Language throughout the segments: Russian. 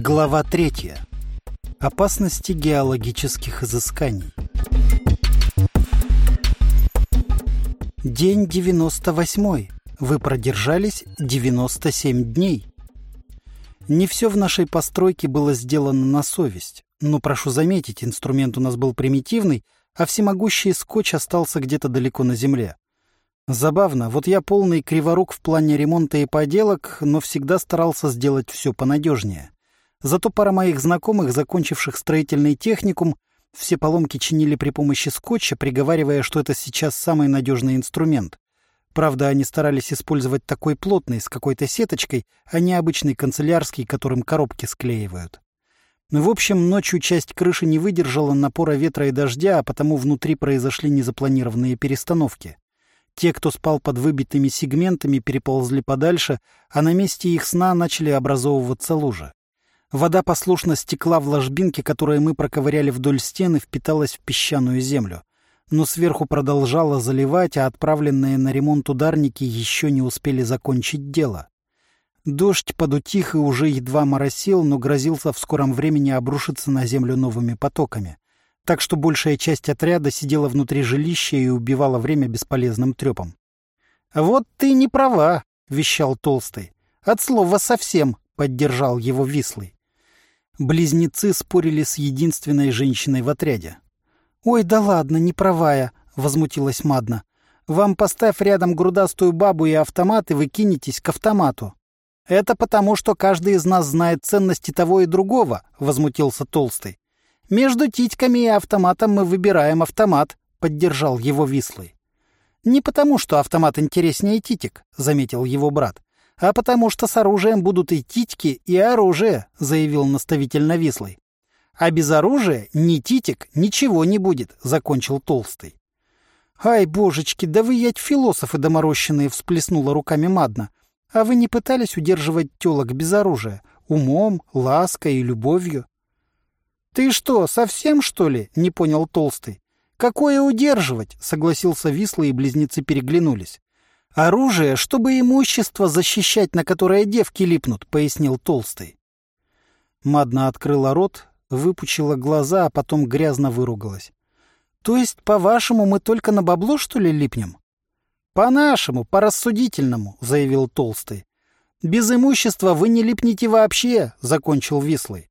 Глава третья. Опасности геологических изысканий. День 98. Вы продержались 97 дней. Не все в нашей постройке было сделано на совесть. Но, прошу заметить, инструмент у нас был примитивный, а всемогущий скотч остался где-то далеко на земле. Забавно, вот я полный криворук в плане ремонта и поделок, но всегда старался сделать все понадежнее. Зато пара моих знакомых, закончивших строительный техникум, все поломки чинили при помощи скотча, приговаривая, что это сейчас самый надежный инструмент. Правда, они старались использовать такой плотный, с какой-то сеточкой, а не обычный канцелярский, которым коробки склеивают. В общем, ночью часть крыши не выдержала напора ветра и дождя, а потому внутри произошли незапланированные перестановки. Те, кто спал под выбитыми сегментами, переползли подальше, а на месте их сна начали образовываться лужи. Вода послушно стекла в ложбинке, которые мы проковыряли вдоль стены, впиталась в песчаную землю. Но сверху продолжала заливать, а отправленные на ремонт ударники еще не успели закончить дело. Дождь подутих и уже едва моросил, но грозился в скором времени обрушиться на землю новыми потоками так что большая часть отряда сидела внутри жилища и убивала время бесполезным трепом. «Вот ты не права», — вещал Толстый. «От слова совсем», — поддержал его Вислый. Близнецы спорили с единственной женщиной в отряде. «Ой, да ладно, не правая», — возмутилась Мадна. «Вам поставь рядом грудастую бабу и автомат, и вы кинетесь к автомату». «Это потому, что каждый из нас знает ценности того и другого», — возмутился Толстый. «Между титьками и автоматом мы выбираем автомат», — поддержал его Вислый. «Не потому, что автомат интереснее титик», — заметил его брат, «а потому что с оружием будут и титьки, и оружие», — заявил наставительно Вислый. «А без оружия ни титик, ничего не будет», — закончил Толстый. «Ай, божечки, да вы ять философы доморощенные!» — всплеснула руками Мадна. «А вы не пытались удерживать телок без оружия? Умом, лаской и любовью?» «Ты что, совсем, что ли?» — не понял Толстый. «Какое удерживать?» — согласился Вислый, и близнецы переглянулись. «Оружие, чтобы имущество защищать, на которое девки липнут», — пояснил Толстый. Мадна открыла рот, выпучила глаза, а потом грязно выругалась. «То есть, по-вашему, мы только на бабло, что ли, липнем?» «По-нашему, по-рассудительному», — заявил Толстый. «Без имущества вы не липнете вообще», — закончил Вислый.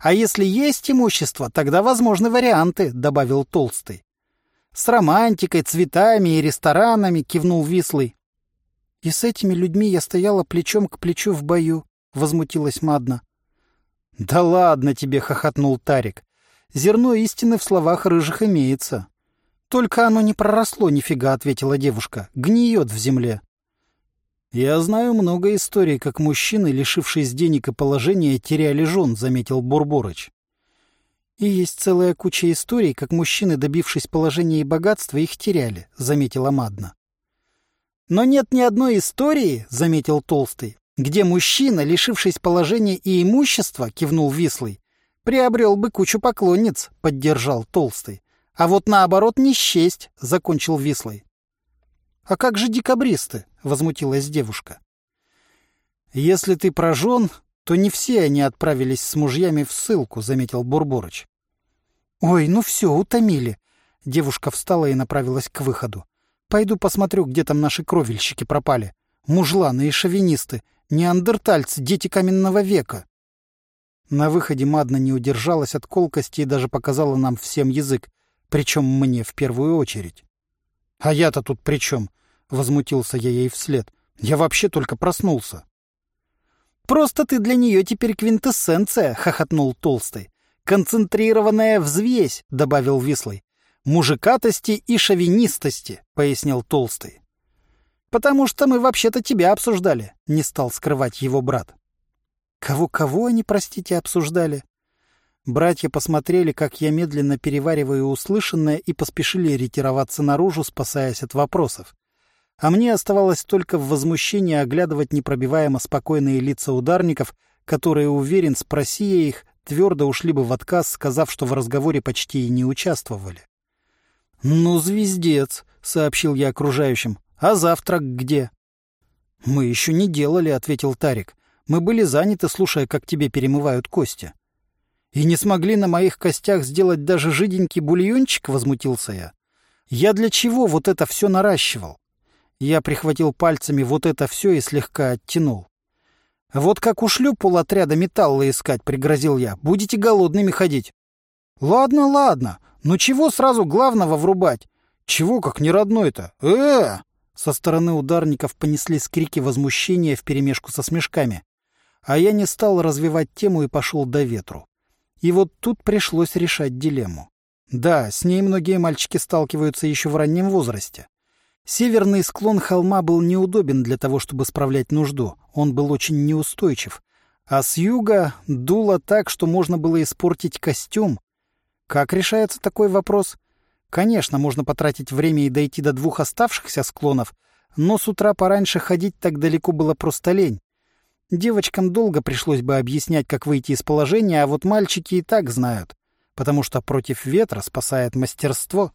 А если есть имущество, тогда возможны варианты, добавил Толстый. С романтикой, цветами и ресторанами, кивнул Вислый. И с этими людьми я стояла плечом к плечу в бою, возмутилась Мадна. Да ладно тебе, хохотнул Тарик. Зерно истины в словах рыжих имеется. Только оно не проросло нифига, ответила девушка. Гниет в земле. «Я знаю много историй, как мужчины, лишившись денег и положения, теряли жен», — заметил Бурборыч. «И есть целая куча историй, как мужчины, добившись положения и богатства, их теряли», — заметила Мадна. «Но нет ни одной истории», — заметил Толстый, «где мужчина, лишившись положения и имущества, — кивнул Вислый, — приобрел бы кучу поклонниц», — поддержал Толстый. «А вот наоборот не счесть», — закончил Вислый. «А как же декабристы?» — возмутилась девушка. «Если ты прожжен, то не все они отправились с мужьями в ссылку», — заметил Бурборыч. «Ой, ну все, утомили». Девушка встала и направилась к выходу. «Пойду посмотрю, где там наши кровельщики пропали. Мужланы и шовинисты, неандертальцы, дети каменного века». На выходе Мадна не удержалась от колкости и даже показала нам всем язык, причем мне в первую очередь. «А я-то тут при чем?» — возмутился я ей вслед. «Я вообще только проснулся». «Просто ты для нее теперь квинтэссенция», — хохотнул Толстый. «Концентрированная взвесь», — добавил Вислый. «Мужикатости и шовинистости», — пояснил Толстый. «Потому что мы вообще-то тебя обсуждали», — не стал скрывать его брат. «Кого-кого они, простите, обсуждали?» Братья посмотрели, как я медленно перевариваю услышанное, и поспешили ретироваться наружу, спасаясь от вопросов. А мне оставалось только в возмущении оглядывать непробиваемо спокойные лица ударников, которые, уверен, спроси я их, твердо ушли бы в отказ, сказав, что в разговоре почти и не участвовали. «Ну, звездец», — сообщил я окружающим. «А завтрак где?» «Мы еще не делали», — ответил Тарик. Мы были заняты, слушая, как тебе перемывают кости. И не смогли на моих костях сделать даже жиденький бульончик, возмутился я. Я для чего вот это все наращивал? Я прихватил пальцами вот это все и слегка оттянул. «Вот как ушлю полотряда металла искать», — пригрозил я, — «будете голодными ходить». «Ладно, ладно. Ну чего сразу главного врубать? Чего как не родной-то? -э, Со стороны ударников понеслись крики возмущения вперемешку со смешками. А я не стал развивать тему и пошел до ветру. И вот тут пришлось решать дилемму. Да, с ней многие мальчики сталкиваются еще в раннем возрасте. Северный склон холма был неудобен для того, чтобы справлять нужду. Он был очень неустойчив. А с юга дуло так, что можно было испортить костюм. Как решается такой вопрос? Конечно, можно потратить время и дойти до двух оставшихся склонов, но с утра пораньше ходить так далеко было просто лень. Девочкам долго пришлось бы объяснять, как выйти из положения, а вот мальчики и так знают, потому что против ветра спасает мастерство.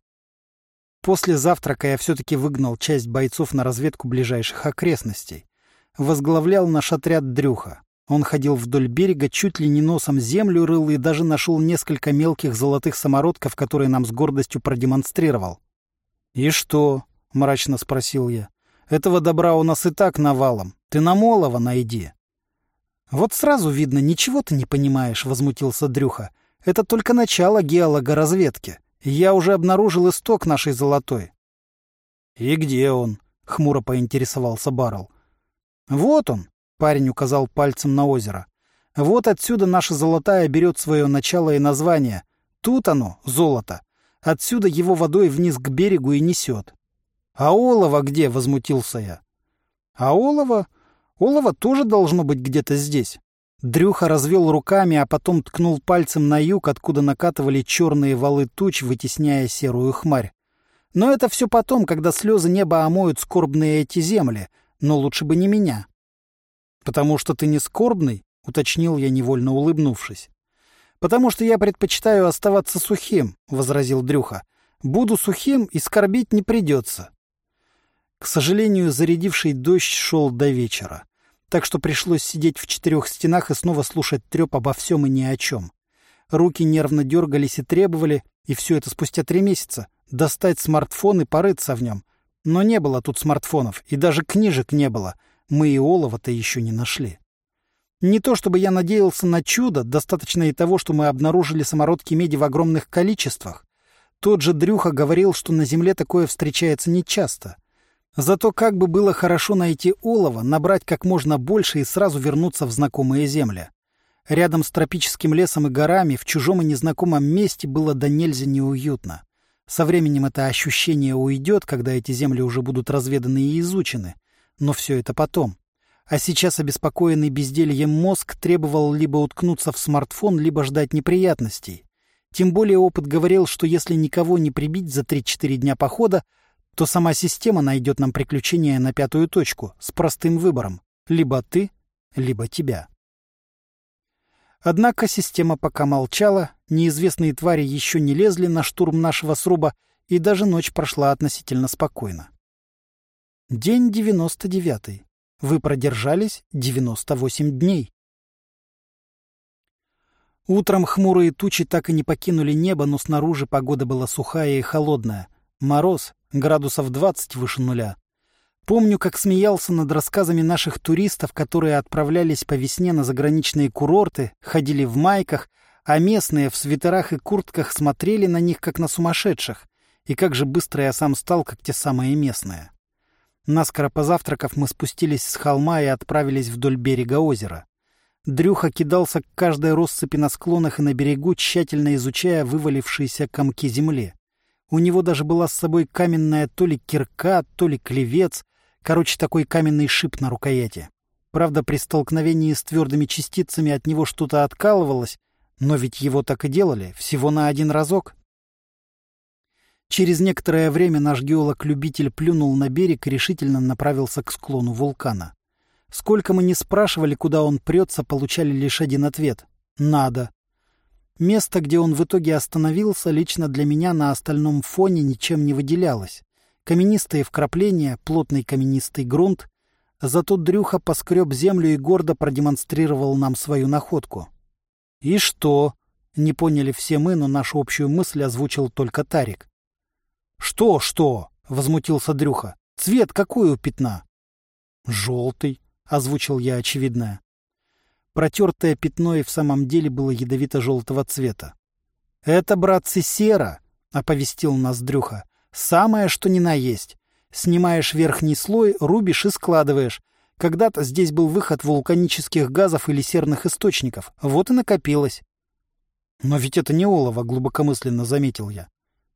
После завтрака я все-таки выгнал часть бойцов на разведку ближайших окрестностей. Возглавлял наш отряд Дрюха. Он ходил вдоль берега, чуть ли не носом землю рыл и даже нашел несколько мелких золотых самородков, которые нам с гордостью продемонстрировал. «И что?» — мрачно спросил я. «Этого добра у нас и так навалом. Ты на Молова найди». «Вот сразу видно, ничего ты не понимаешь», — возмутился Дрюха. «Это только начало геологоразведки. Я уже обнаружил исток нашей золотой. — И где он? — хмуро поинтересовался Баррел. — Вот он, — парень указал пальцем на озеро. — Вот отсюда наша золотая берет свое начало и название. Тут оно, золото. Отсюда его водой вниз к берегу и несет. — А олово где? — возмутился я. — А олово? Олово тоже должно быть где-то здесь. Дрюха развел руками, а потом ткнул пальцем на юг, откуда накатывали черные валы туч, вытесняя серую хмарь. Но это все потом, когда слезы неба омоют скорбные эти земли, но лучше бы не меня. «Потому что ты не скорбный?» — уточнил я, невольно улыбнувшись. «Потому что я предпочитаю оставаться сухим», — возразил Дрюха. «Буду сухим, и скорбить не придется». К сожалению, зарядивший дождь шел до вечера так что пришлось сидеть в четырех стенах и снова слушать треп обо всем и ни о чем. Руки нервно дергались и требовали, и все это спустя три месяца, достать смартфон и порыться в нем. Но не было тут смартфонов, и даже книжек не было. Мы и олова-то еще не нашли. Не то чтобы я надеялся на чудо, достаточно и того, что мы обнаружили самородки меди в огромных количествах. Тот же Дрюха говорил, что на Земле такое встречается нечасто. Зато как бы было хорошо найти олово, набрать как можно больше и сразу вернуться в знакомые земли. Рядом с тропическим лесом и горами, в чужом и незнакомом месте было до нельзя неуютно. Со временем это ощущение уйдет, когда эти земли уже будут разведаны и изучены. Но все это потом. А сейчас обеспокоенный бездельем мозг требовал либо уткнуться в смартфон, либо ждать неприятностей. Тем более опыт говорил, что если никого не прибить за 3-4 дня похода, то сама система найдет нам приключение на пятую точку с простым выбором — либо ты, либо тебя. Однако система пока молчала, неизвестные твари еще не лезли на штурм нашего сруба, и даже ночь прошла относительно спокойно. День девяносто девятый. Вы продержались девяносто восемь дней. Утром хмурые тучи так и не покинули небо, но снаружи погода была сухая и холодная. Мороз, градусов 20 выше нуля. Помню, как смеялся над рассказами наших туристов, которые отправлялись по весне на заграничные курорты, ходили в майках, а местные в свитерах и куртках смотрели на них, как на сумасшедших. И как же быстро я сам стал, как те самые местные. Наскоро позавтракав, мы спустились с холма и отправились вдоль берега озера. Дрюха кидался к каждой россыпи на склонах и на берегу, тщательно изучая вывалившиеся комки земли. У него даже была с собой каменная то ли кирка, то ли клевец, короче, такой каменный шип на рукояти. Правда, при столкновении с твердыми частицами от него что-то откалывалось, но ведь его так и делали, всего на один разок. Через некоторое время наш геолог-любитель плюнул на берег и решительно направился к склону вулкана. Сколько мы не спрашивали, куда он прется, получали лишь один ответ — «надо». Место, где он в итоге остановился, лично для меня на остальном фоне ничем не выделялось. Каменистые вкрапления, плотный каменистый грунт, Зато Дрюха поскреб землю и гордо продемонстрировал нам свою находку. «И что?» — не поняли все мы, но нашу общую мысль озвучил только Тарик. «Что, что?» — возмутился Дрюха. «Цвет какой у пятна?» «Желтый», — озвучил я очевидное. Протертое пятно и в самом деле было ядовито-желтого цвета. «Это, братцы, сера», — оповестил нас Дрюха. «Самое, что ни на есть. Снимаешь верхний слой, рубишь и складываешь. Когда-то здесь был выход вулканических газов или серных источников. Вот и накопилось». «Но ведь это не олово», — глубокомысленно заметил я.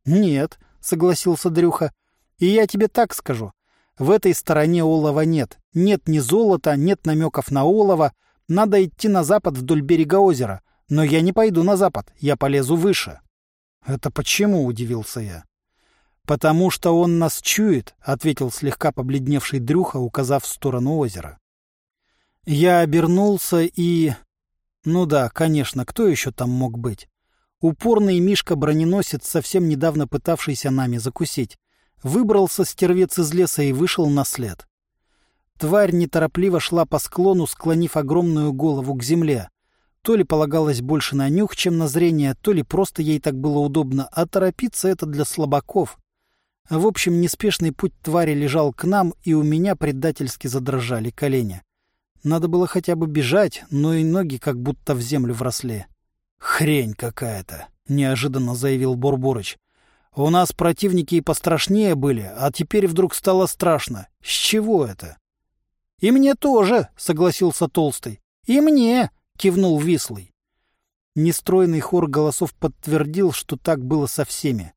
«Нет», — согласился Дрюха. «И я тебе так скажу. В этой стороне олова нет. Нет ни золота, нет намеков на олово. Надо идти на запад вдоль берега озера. Но я не пойду на запад, я полезу выше». «Это почему?» — удивился я. «Потому что он нас чует», — ответил слегка побледневший Дрюха, указав в сторону озера. Я обернулся и... Ну да, конечно, кто еще там мог быть? Упорный Мишка-броненосец, совсем недавно пытавшийся нами закусить. Выбрался стервец из леса и вышел на след. Тварь неторопливо шла по склону, склонив огромную голову к земле. То ли полагалось больше на нюх, чем на зрение, то ли просто ей так было удобно, а торопиться это для слабаков. В общем, неспешный путь твари лежал к нам, и у меня предательски задрожали колени. Надо было хотя бы бежать, но и ноги как будто в землю вросли. «Хрень какая-то», — неожиданно заявил Бурборыч. У нас противники и пострашнее были, а теперь вдруг стало страшно. С чего это? — И мне тоже, — согласился Толстый. — И мне, — кивнул Вислый. Нестройный хор голосов подтвердил, что так было со всеми.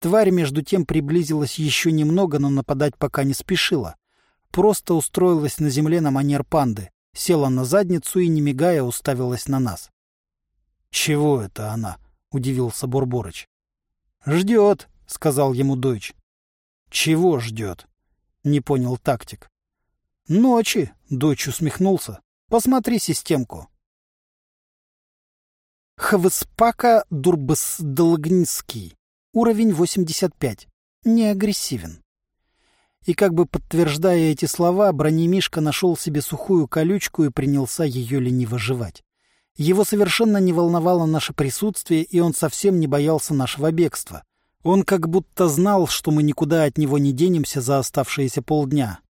Тварь, между тем, приблизилась еще немного, но нападать пока не спешила. Просто устроилась на земле на манер панды, села на задницу и, не мигая, уставилась на нас. — Чего это она? — удивился Бурборыч. «Ждет», — сказал ему Дойч. «Чего ждет?» — не понял тактик. «Ночи», — Дойч усмехнулся. «Посмотри системку». Хвспака Дурбсдалгнский. Уровень 85. Не агрессивен. И как бы подтверждая эти слова, бронемишка нашел себе сухую колючку и принялся ее лениво жевать. Его совершенно не волновало наше присутствие, и он совсем не боялся нашего бегства. Он как будто знал, что мы никуда от него не денемся за оставшиеся полдня.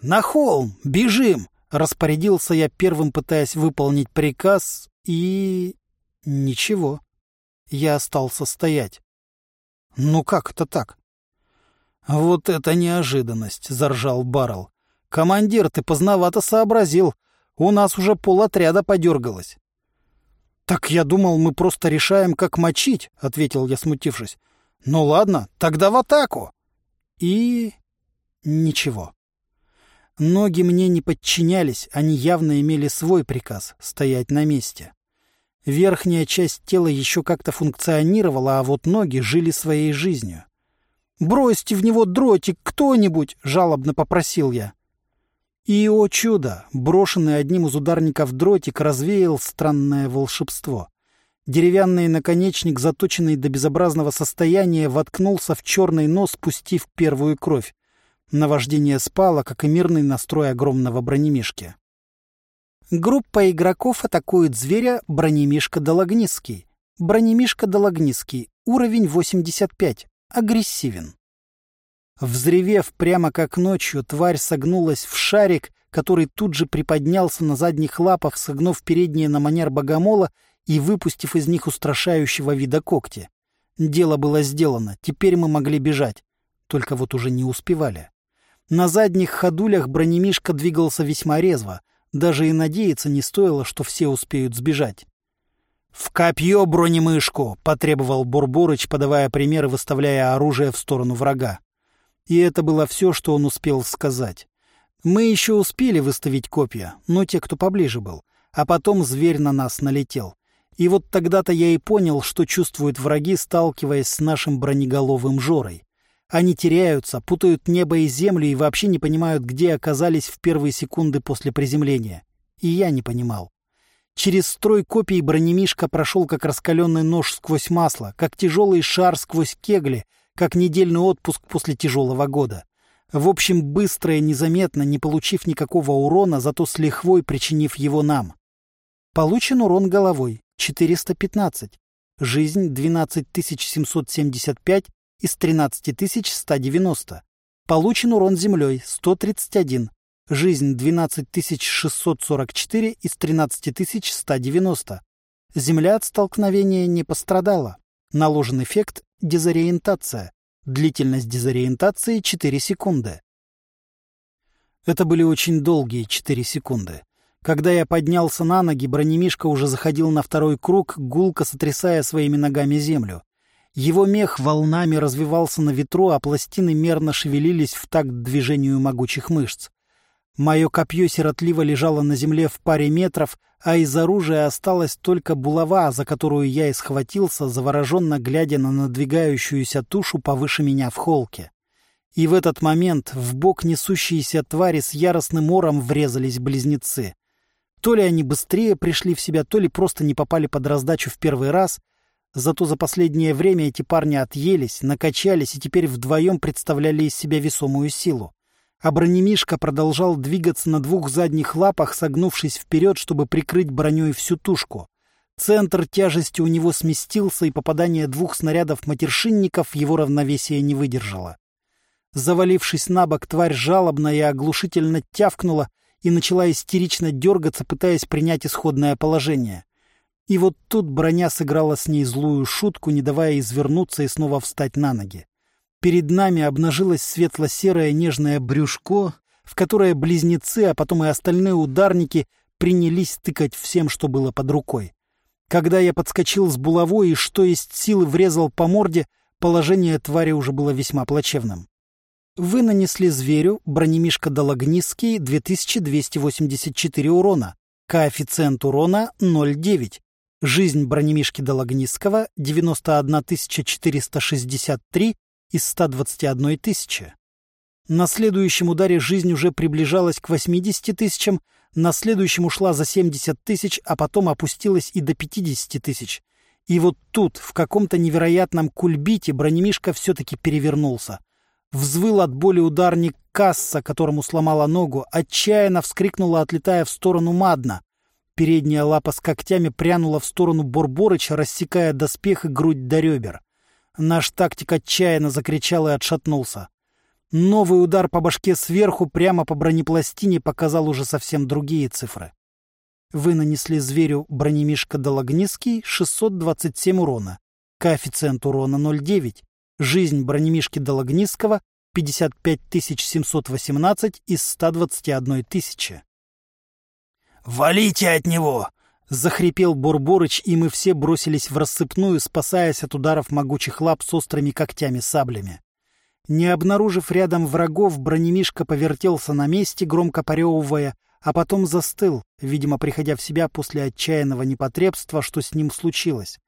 «На холм! Бежим!» — распорядился я первым, пытаясь выполнить приказ, и... Ничего. Я остался стоять. «Ну как это так?» «Вот это неожиданность!» — заржал Баррел. «Командир, ты поздновато сообразил. У нас уже полотряда подергалось. «Так я думал, мы просто решаем, как мочить», — ответил я, смутившись. «Ну ладно, тогда в атаку». И... ничего. Ноги мне не подчинялись, они явно имели свой приказ — стоять на месте. Верхняя часть тела еще как-то функционировала, а вот ноги жили своей жизнью. «Бросьте в него дротик кто-нибудь!» — жалобно попросил я. И, о чудо, брошенный одним из ударников дротик развеял странное волшебство. Деревянный наконечник, заточенный до безобразного состояния, воткнулся в черный нос, пустив первую кровь. Наваждение спало, как и мирный настрой огромного бронемишки. Группа игроков атакует зверя Бронемишка Дологнистский. Бронемишка Дологнистский. Уровень 85. Агрессивен. Взревев прямо как ночью, тварь согнулась в шарик, который тут же приподнялся на задних лапах, согнув передние на манер богомола и выпустив из них устрашающего вида когти. Дело было сделано, теперь мы могли бежать. Только вот уже не успевали. На задних ходулях бронемишка двигался весьма резво. Даже и надеяться не стоило, что все успеют сбежать. «В копье бронемышку!» — потребовал Бурборыч, подавая пример и выставляя оружие в сторону врага. И это было все, что он успел сказать. Мы еще успели выставить копья, но те, кто поближе был. А потом зверь на нас налетел. И вот тогда-то я и понял, что чувствуют враги, сталкиваясь с нашим бронеголовым Жорой. Они теряются, путают небо и землю и вообще не понимают, где оказались в первые секунды после приземления. И я не понимал. Через строй копий бронемишка прошел как раскаленный нож сквозь масло, как тяжелый шар сквозь кегли — как недельный отпуск после тяжелого года. В общем, быстро и незаметно, не получив никакого урона, зато с лихвой причинив его нам. Получен урон головой — 415. Жизнь — 12775 из 13190. Получен урон землей — 131. Жизнь — 12644 из 13190. Земля от столкновения не пострадала. Наложен эффект — дезориентация. Длительность дезориентации — 4 секунды. Это были очень долгие 4 секунды. Когда я поднялся на ноги, бронемишка уже заходил на второй круг, гулко сотрясая своими ногами землю. Его мех волнами развивался на ветру, а пластины мерно шевелились в такт движению могучих мышц. Мое копье сиротливо лежало на земле в паре метров, а из оружия осталась только булава, за которую я и схватился, завороженно глядя на надвигающуюся тушу повыше меня в холке. И в этот момент в бок несущиеся твари с яростным ором врезались близнецы. То ли они быстрее пришли в себя, то ли просто не попали под раздачу в первый раз. Зато за последнее время эти парни отъелись, накачались и теперь вдвоем представляли из себя весомую силу а бронемишка продолжал двигаться на двух задних лапах, согнувшись вперед, чтобы прикрыть броней всю тушку. Центр тяжести у него сместился, и попадание двух снарядов матершинников его равновесие не выдержало. Завалившись на бок, тварь жалобно и оглушительно тявкнула и начала истерично дергаться, пытаясь принять исходное положение. И вот тут броня сыграла с ней злую шутку, не давая извернуться и снова встать на ноги. Перед нами обнажилось светло-серое нежное брюшко, в которое близнецы, а потом и остальные ударники принялись тыкать всем, что было под рукой. Когда я подскочил с булавой и что есть силы врезал по морде, положение твари уже было весьма плачевным. Вы нанесли зверю бронемишка Дологнистский 2284 урона. Коэффициент урона 0,9. Жизнь бронемишки Дологнистского 91463 из 121 тысячи. На следующем ударе жизнь уже приближалась к 80 тысячам, на следующем ушла за 70 тысяч, а потом опустилась и до 50 тысяч. И вот тут, в каком-то невероятном кульбите, бронемишка все-таки перевернулся. Взвыл от боли ударник касса, которому сломала ногу, отчаянно вскрикнула, отлетая в сторону Мадна. Передняя лапа с когтями прянула в сторону Борборыча, рассекая доспех и грудь до ребер. Наш тактик отчаянно закричал и отшатнулся. Новый удар по башке сверху прямо по бронепластине показал уже совсем другие цифры. Вы нанесли зверю бронемишка Дологнистский 627 урона. Коэффициент урона 0,9. Жизнь бронемишки Дологнистского 55 718 из 121 тысячи. «Валите от него!» Захрипел Бурборыч, и мы все бросились в рассыпную, спасаясь от ударов могучих лап с острыми когтями-саблями. Не обнаружив рядом врагов, бронемишка повертелся на месте, громко поревывая, а потом застыл, видимо, приходя в себя после отчаянного непотребства, что с ним случилось.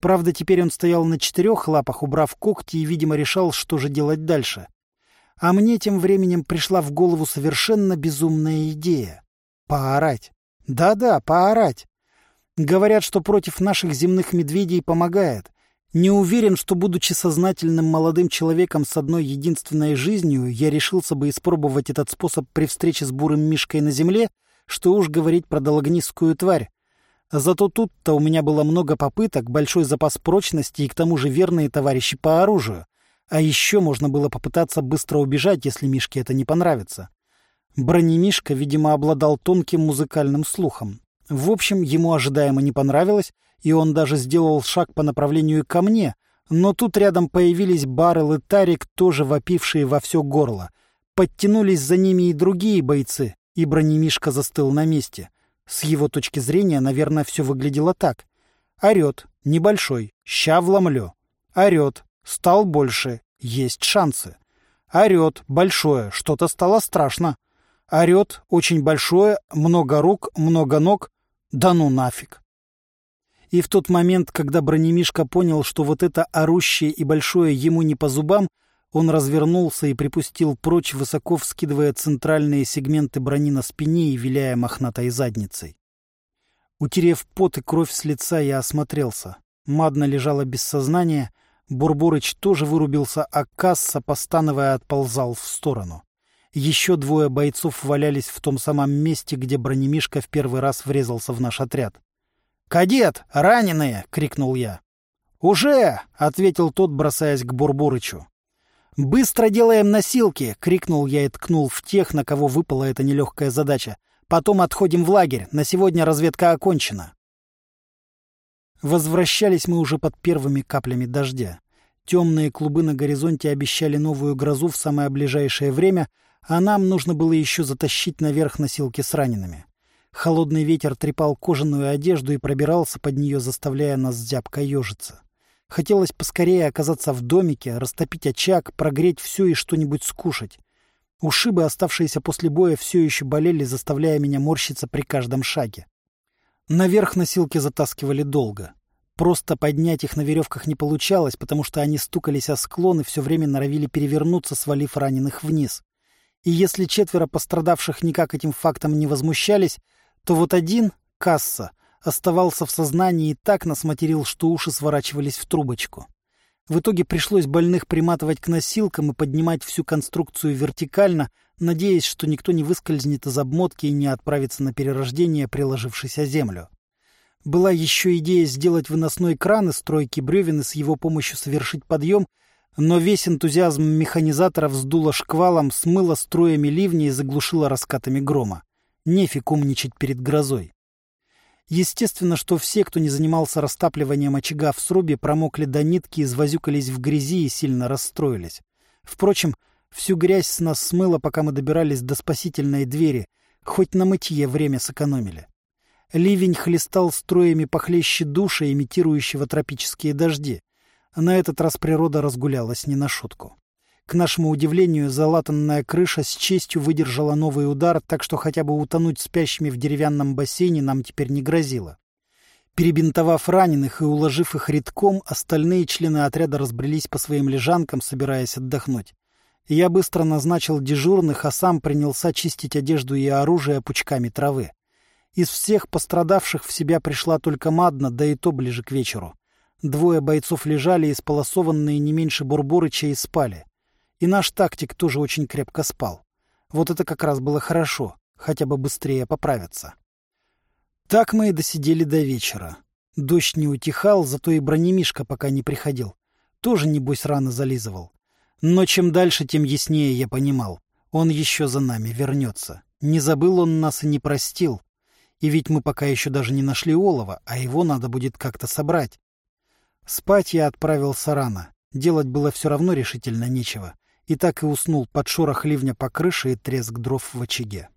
Правда, теперь он стоял на четырех лапах, убрав когти, и, видимо, решал, что же делать дальше. А мне тем временем пришла в голову совершенно безумная идея — поорать. Да-да, поорать. Говорят, что против наших земных медведей помогает. Не уверен, что, будучи сознательным молодым человеком с одной единственной жизнью, я решился бы испробовать этот способ при встрече с бурым мишкой на земле, что уж говорить про дологнистскую тварь. Зато тут-то у меня было много попыток, большой запас прочности и к тому же верные товарищи по оружию. А еще можно было попытаться быстро убежать, если Мишке это не понравится. Бронемишка, видимо, обладал тонким музыкальным слухом. В общем, ему ожидаемо не понравилось, и он даже сделал шаг по направлению ко мне, но тут рядом появились Баррел и Тарик, тоже вопившие во все горло. Подтянулись за ними и другие бойцы, и бронемишка застыл на месте. С его точки зрения, наверное, все выглядело так. Орет, небольшой, ща вломлю. Орет, стал больше, есть шансы. Орет, большое, что-то стало страшно. Орет, очень большое, много рук, много ног, да ну нафиг. И в тот момент, когда бронемишка понял, что вот это орущее и большое ему не по зубам, он развернулся и припустил прочь, высоко вскидывая центральные сегменты брони на спине и виляя мохнатой задницей. Утерев пот и кровь с лица, я осмотрелся. Мадна лежала без сознания, Бурборыч тоже вырубился, а касса, постановая, отползал в сторону. Еще двое бойцов валялись в том самом месте, где бронемишка в первый раз врезался в наш отряд. «Кадет! Раненые!» — крикнул я. «Уже!» — ответил тот, бросаясь к Бурбурычу. «Быстро делаем носилки!» — крикнул я и ткнул в тех, на кого выпала эта нелегкая задача. «Потом отходим в лагерь. На сегодня разведка окончена». Возвращались мы уже под первыми каплями дождя. Темные клубы на горизонте обещали новую грозу в самое ближайшее время, а нам нужно было еще затащить наверх носилки с ранеными. Холодный ветер трепал кожаную одежду и пробирался под нее, заставляя нас зябко ежиться. Хотелось поскорее оказаться в домике, растопить очаг, прогреть все и что-нибудь скушать. Ушибы, оставшиеся после боя, все еще болели, заставляя меня морщиться при каждом шаге. Наверх носилки затаскивали долго. Просто поднять их на веревках не получалось, потому что они стукались о склон и все время норовили перевернуться, свалив раненых вниз. И если четверо пострадавших никак этим фактом не возмущались, то вот один, Касса, оставался в сознании и так нас материл, что уши сворачивались в трубочку. В итоге пришлось больных приматывать к носилкам и поднимать всю конструкцию вертикально, надеясь, что никто не выскользнет из обмотки и не отправится на перерождение, приложившись о землю. Была еще идея сделать выносной кран из стройки бревен и с его помощью совершить подъем, но весь энтузиазм механизатора вздуло шквалом, смыло струями ливня и заглушило раскатами грома. Нефиг умничать перед грозой. Естественно, что все, кто не занимался растапливанием очага в срубе, промокли до нитки, извозюкались в грязи и сильно расстроились. Впрочем, всю грязь с нас смыло, пока мы добирались до спасительной двери, хоть на мытье время сэкономили. Ливень хлестал строями похлеще душа, имитирующего тропические дожди. На этот раз природа разгулялась не на шутку. К нашему удивлению, залатанная крыша с честью выдержала новый удар, так что хотя бы утонуть спящими в деревянном бассейне нам теперь не грозило. Перебинтовав раненых и уложив их редком, остальные члены отряда разбрелись по своим лежанкам, собираясь отдохнуть. Я быстро назначил дежурных, а сам принялся чистить одежду и оружие пучками травы. Из всех пострадавших в себя пришла только Мадна, да и то ближе к вечеру. Двое бойцов лежали, исполосованные не меньше Бурборыча, и спали. И наш тактик тоже очень крепко спал. Вот это как раз было хорошо, хотя бы быстрее поправиться. Так мы и досидели до вечера. Дождь не утихал, зато и бронемишка пока не приходил. Тоже, небось, рано зализывал. Но чем дальше, тем яснее я понимал. Он еще за нами вернется. Не забыл он нас и не простил. И ведь мы пока еще даже не нашли олова, а его надо будет как-то собрать. Спать я отправился рано. Делать было все равно решительно нечего и так и уснул под шорох ливня по крыше и треск дров в очаге.